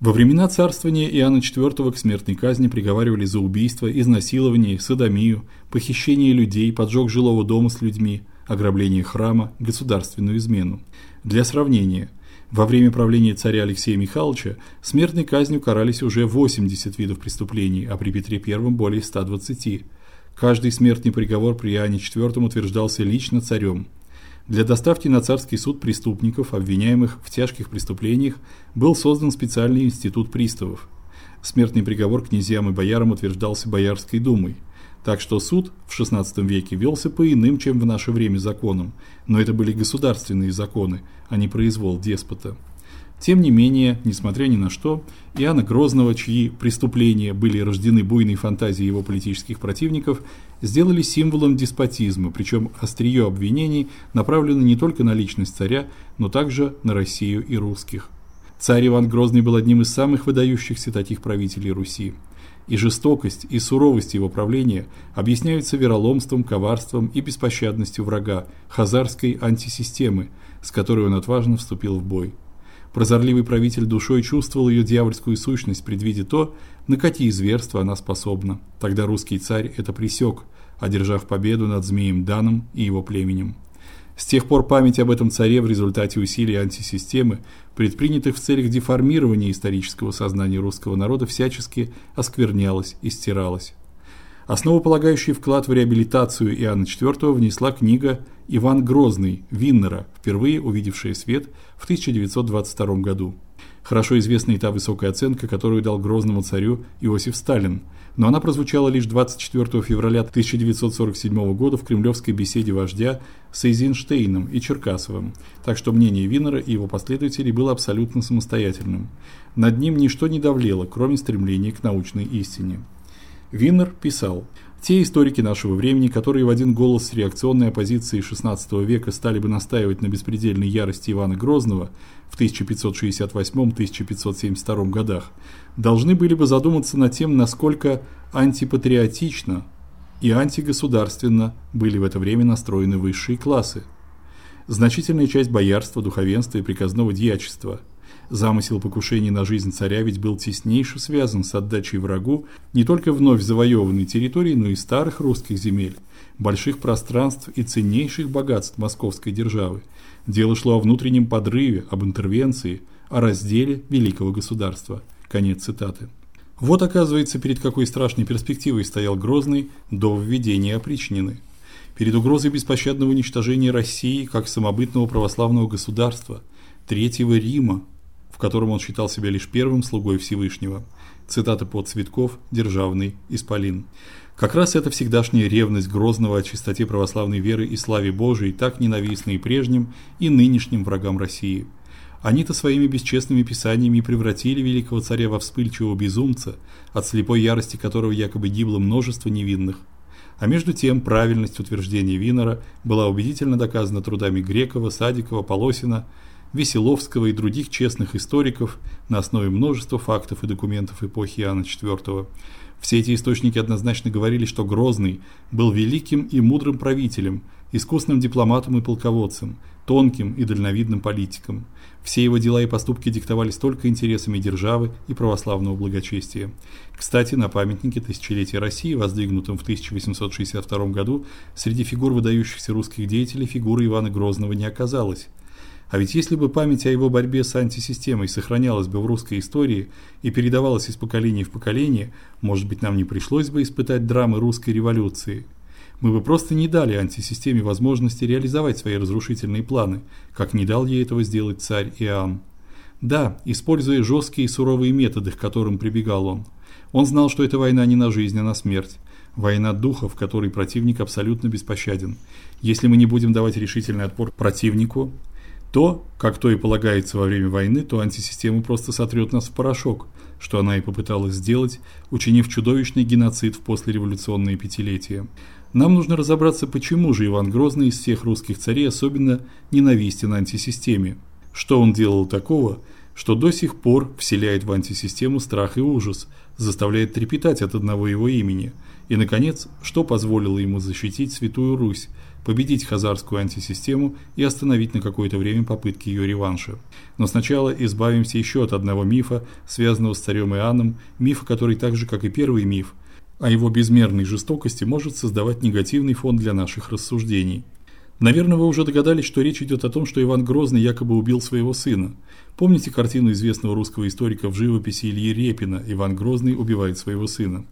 Во времена царствования Иоанна IV к смертной казни приговаривали за убийство, изнасилование, содомию, похищение людей, поджог жилого дома с людьми, ограбление храма, государственную измену. Для сравнения, во время правления царя Алексея Михайловича смертной казнью карались уже 80 видов преступлений, а при Петре I более 120. Каждый смертный приговор при Иоанне IV утверждался лично царем. Для доставки на царский суд преступников, обвиняемых в тяжких преступлениях, был создан специальный институт приставов. Смертный приговор князьям и боярам утверждался Боярской думой. Так что суд в XVI веке велся по иным, чем в наше время законам, но это были государственные законы, а не произвол деспота. Тем не менее, несмотря ни на что, Иоанна Грозного, чьи преступления были рождены буйной фантазией его политических противников, сделали символом деспотизма, причем острие обвинений направлено не только на личность царя, но также на Россию и русских. Царь Иван Грозный был одним из самых выдающихся таких правителей Руси и жестокость и суровость его правления объясняются вероломством, коварством и беспощадностью врага хазарской антисистемы, с которой он отважно вступил в бой. Прозорливый правитель душой чувствовал ее дьявольскую сущность, предвидя то, на какие зверства она способна. Тогда русский царь это пресек, одержав победу над змеем Даном и его племенем. С тех пор память об этом царе в результате усилий антисистемы, предпринятых в целях деформирования исторического сознания русского народа, всячески осквернялась и стиралась. Основополагающий вклад в реабилитацию Иоанна IV внесла книга Иван Грозный Виннера, впервые увидевшая свет в 1922 году. Хорошо известна и та высокая оценка, которую дал грозному царю Иосиф Сталин – но она прозвучала лишь 24 февраля 1947 года в кремлевской беседе вождя с Эйзенштейном и Черкасовым, так что мнение Винера и его последователей было абсолютно самостоятельным. Над ним ничто не давлело, кроме стремления к научной истине. Винер писал: те историки нашего времени, которые в один голос с реакционной оппозицией XVI века стали бы настаивать на беспредельной ярости Ивана Грозного в 1568-1572 годах, должны были бы задуматься над тем, насколько антипатриотично и антигосударственно были в это время настроены высшие классы. Значительная часть боярства, духовенства и приказного дьячества – Замысел покушения на жизнь царя ведь был теснейше связан с отдачей врагу не только вновь завоеванной территории, но и старых русских земель, больших пространств и ценнейших богатств московской державы. Дело шло о внутреннем подрыве, об интервенции, о разделе великого государства. Конец цитаты. Вот оказывается, перед какой страшной перспективой стоял Грозный до введения опричнины. Перед угрозой беспощадного уничтожения России как самобытного православного государства, Третьего Рима, котором он считал себя лишь первым слугой Всевышнего. Цитата под Цветков, Державный, Исполин. Как раз эта всегдашняя ревность Грозного о чистоте православной веры и славе Божией, так ненавистна и прежним, и нынешним врагам России. Они-то своими бесчестными писаниями превратили великого царя во вспыльчивого безумца, от слепой ярости которого якобы гибло множество невинных. А между тем правильность утверждения Винера была убедительно доказана трудами Грекова, Садикова, Полосина, Веселовского и других честных историков на основе множества фактов и документов эпохи Иоанна IV. Все эти источники однозначно говорили, что Грозный был великим и мудрым правителем, искусным дипломатом и полководцем, тонким и дальновидным политиком. Все его дела и поступки диктовались только интересами державы и православного благочестия. Кстати, на памятнике тысячелетия России, воздвигнутом в 1862 году, среди фигур выдающихся русских деятелей фигуры Ивана Грозного не оказалось. А ведь если бы память о его борьбе с антисистемой сохранялась бы в русской истории и передавалась из поколения в поколение, может быть, нам не пришлось бы испытать драмы русской революции. Мы бы просто не дали антисистеме возможности реализовать свои разрушительные планы, как не дал ей этого сделать царь Иоанн. Да, используя жесткие и суровые методы, к которым прибегал он. Он знал, что эта война не на жизнь, а на смерть. Война духа, в которой противник абсолютно беспощаден. Если мы не будем давать решительный отпор противнику, то, как то и полагается во время войны, то антисистема просто сотрет нас в порошок, что она и попыталась сделать, учинив чудовищный геноцид в послереволюционные пятилетия. Нам нужно разобраться, почему же Иван Грозный из всех русских царей особенно ненавистен антисистеме. Что он делал такого, что до сих пор вселяет в антисистему страх и ужас, заставляет трепетать от одного его имени. И наконец, что позволило ему защитить Святую Русь, победить хазарскую антисистему и остановить на какое-то время попытки ее реванша. Но сначала избавимся еще от одного мифа, связанного с царем Иоанном, мифа, который так же, как и первый миф, о его безмерной жестокости может создавать негативный фон для наших рассуждений. Наверное, вы уже догадались, что речь идет о том, что Иван Грозный якобы убил своего сына. Помните картину известного русского историка в живописи Ильи Репина «Иван Грозный убивает своего сына»?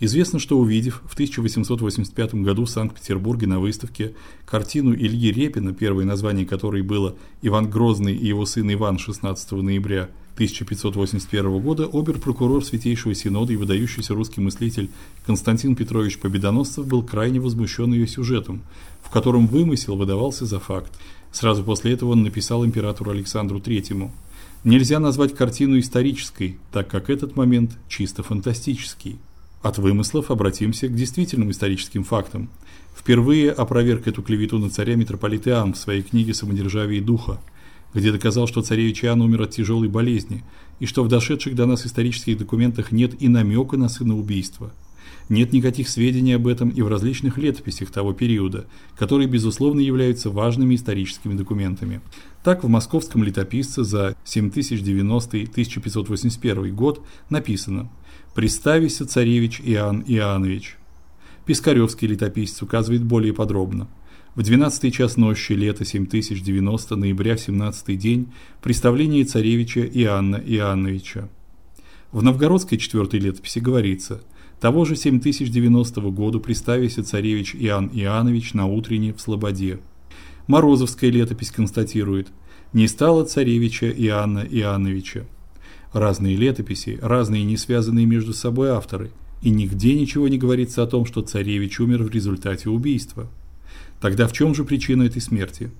Известно, что увидев в 1885 году в Санкт-Петербурге на выставке картину Ильи Репина, первое название которой было Иван Грозный и его сын Иван 16 ноября 1581 года, обер-прокурор Святейшего Синода и выдающийся русский мыслитель Константин Петрович Победоносцев был крайне возмущен ее сюжетом, в котором вымысел выдавался за факт. Сразу после этого он написал императору Александру III: Нельзя назвать картину исторической, так как этот момент чисто фантастический. От вымыслов обратимся к действительным историческим фактам. Впервые опроверг эту клевету на царя митрополит Иоанн в своей книге Самодержавие духа, где доказал, что царевич Иоанн умер от тяжелой болезни, и что в дошедших до нас исторических документах нет и намека на сыноубийство. Нет никаких сведений об этом и в различных летописях того периода, которые безусловно являются важными историческими документами. Так в московском летописце за 7090-1581 год написано: Приставися царевич Иоанн Иоаннович. Пискаревский летописец указывает более подробно. В 12 час ночи лета 7090 ноября в 17 день представление царевича Иоанна Иоанновича. В новгородской четвертой летописи говорится: того же 7090 года приставился царевич Иоанн Иоаннович на утренне в Слободе. Морозовская летопись констатирует: не стало царевича Иоанна Иоанновича. Разные летописи, разные не связанные между собой авторы, и нигде ничего не говорится о том, что царевич умер в результате убийства. Тогда в чем же причина этой смерти?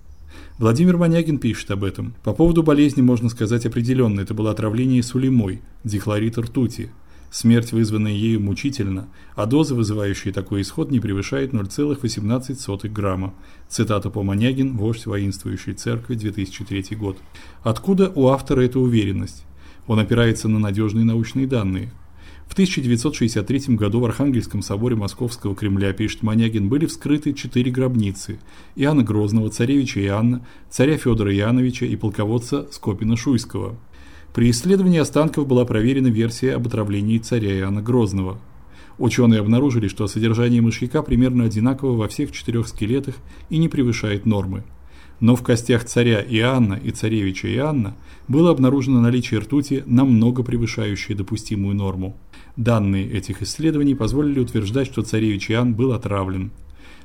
Владимир Манягин пишет об этом. По поводу болезни можно сказать определенно, это было отравление сулемой, дихлорид ртути. Смерть, вызванная ею, мучительна, а доза, вызывающая такой исход, не превышает 0,18 грамма. Цитата по Манягин, вождь воинствующей церкви, 2003 год. Откуда у автора эта уверенность? Он опирается на надежные научные данные. В 1963 году в Архангельском соборе Московского Кремля, пишет Манягин, были вскрыты четыре гробницы: Иоанна Грозного, царевича Иоанна, царя Федора Иоанновича и полководца Скопина-Шуйского. При исследовании останков была проверена версия об отравлении царя Иоанна Грозного. Ученые обнаружили, что содержание мышьяка примерно одинаково во всех четырех скелетах и не превышает нормы но в костях царя Иоанна и царевича Иоанна было обнаружено наличие ртути, намного превышающее допустимую норму. Данные этих исследований позволили утверждать, что царевич Иоанн был отравлен.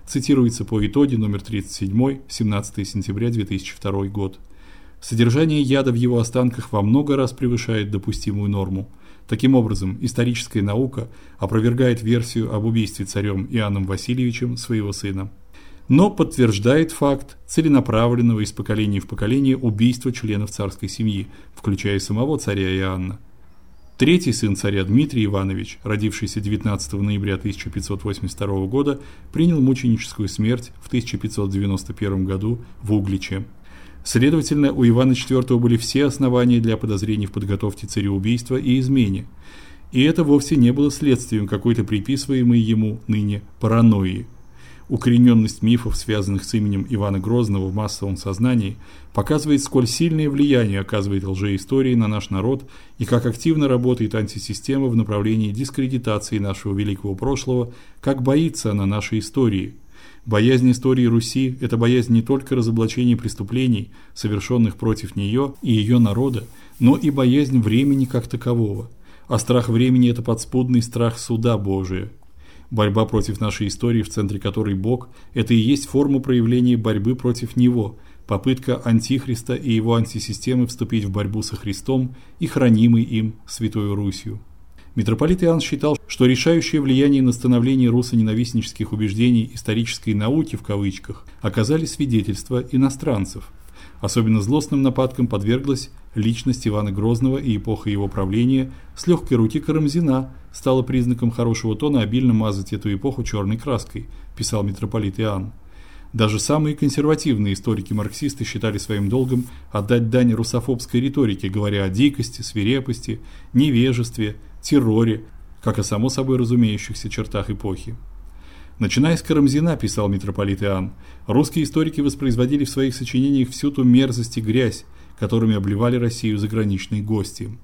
Цитируется по итоге номер 37, 17 сентября 2002 год. Содержание яда в его останках во много раз превышает допустимую норму. Таким образом, историческая наука опровергает версию об убийстве царем Иоанном Васильевичем своего сына но подтверждает факт целенаправленного из поколения в поколение убийства членов царской семьи, включая самого царя Иоанна. Третий сын царя Дмитрий Иванович, родившийся 19 ноября 1582 года, принял мученическую смерть в 1591 году в Угличе. Следовательно, у Ивана IV были все основания для подозрений в подготовке цареубийства и измене. И это вовсе не было следствием какой-то приписываемой ему ныне паранойи. Укорененность мифов, связанных с именем Ивана Грозного в массовом сознании, показывает, сколь сильное влияние оказывает лжеистория на наш народ и как активно работает антисистема в направлении дискредитации нашего великого прошлого, как боится она нашей истории. Боязнь истории Руси это боязнь не только разоблачения преступлений, совершенных против нее и ее народа, но и боязнь времени как такового. А страх времени это подспудный страх суда Божия. Борьба против нашей истории, в центре которой Бог это и есть форма проявления борьбы против него, попытка антихриста и его антисистемы вступить в борьбу со Христом и хранимой им Святой Русью. Митрополит Иоанн считал, что решающее влияние на становление руссо-ненавистнических убеждений исторической науки в кавычках оказали свидетельства иностранцев – Особенно злостным нападкам подверглась личность Ивана Грозного и эпоха его правления. С легкой руки Карамзина стало признаком хорошего тона обильно мазать эту эпоху черной краской, писал митрополит Иоанн. Даже самые консервативные историки-марксисты считали своим долгом отдать дань русофобской риторике, говоря о дикости, свирепости, невежестве, терроре, как о само собой разумеющихся чертах эпохи. Начиная с Карамзина, писал митрополит Иоанн, русские историки воспроизводили в своих сочинениях всю ту мерзость и грязь, которыми обливали Россию заграничные гости.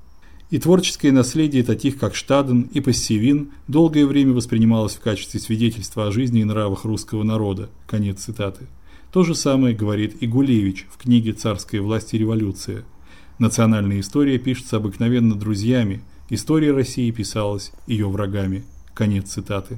И творческое наследие таких, как Штаден и Пассивин, долгое время воспринималось в качестве свидетельства о жизни и нравах русского народа. Конец цитаты. То же самое говорит и Гулевич в книге Царская власть и революция. Национальная история пишется обыкновенно друзьями, история России писалась ее врагами. Конец цитаты.